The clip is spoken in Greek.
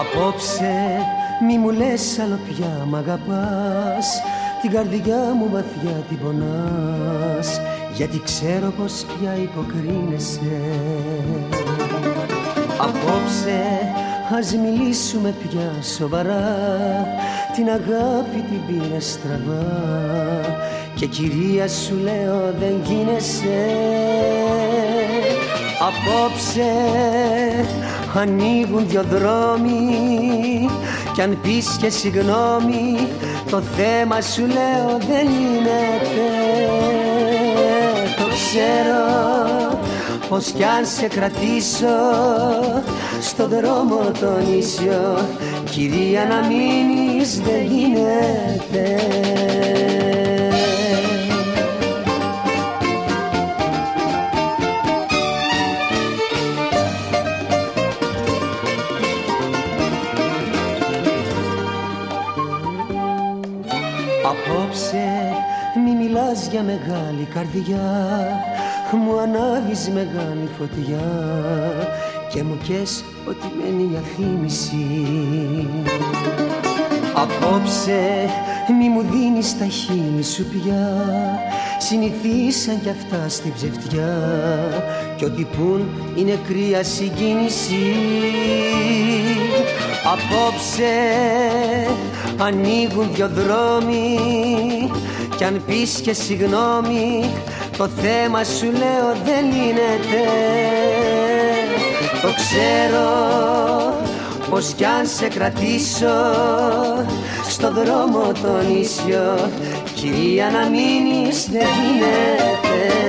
Απόψε μη μου λες άλλο πια μ' αγαπάς. Την καρδιά μου βαθιά την πονάς. Γιατί ξέρω πως πια υποκρίνεσαι. Απόψε ας μιλήσουμε πια σοβαρά. Την αγάπη την πήρε στραβά. Και κυρία σου λέω δεν γίνεσαι. Απόψε ανοίγουν δυο δρόμοι κι αν πεις και συγγνώμη το θέμα σου λέω δεν γίνεται Το ξέρω πως κι αν σε κρατήσω στο δρόμο το νησιό κυρία να μείνεις δεν γίνεται για μεγάλη καρδιά μου ανάβεις μεγάλη φωτιά και μου κες ότι μένει μια θύμηση Απόψε μη μου δίνεις τα χείλη σου πια συνηθίσαν κι αυτά στην ψευτιά κι ό,τι πουν είναι κρύα συγκίνηση. Απόψε ανοίγουν δυο δρόμοι. Κι αν πεις και συγγνώμη το θέμα σου λέω δεν λύνεται Το ξέρω πως κι αν σε κρατήσω στο δρόμο το νησιό κυρία να μείνεις δεν γίνεται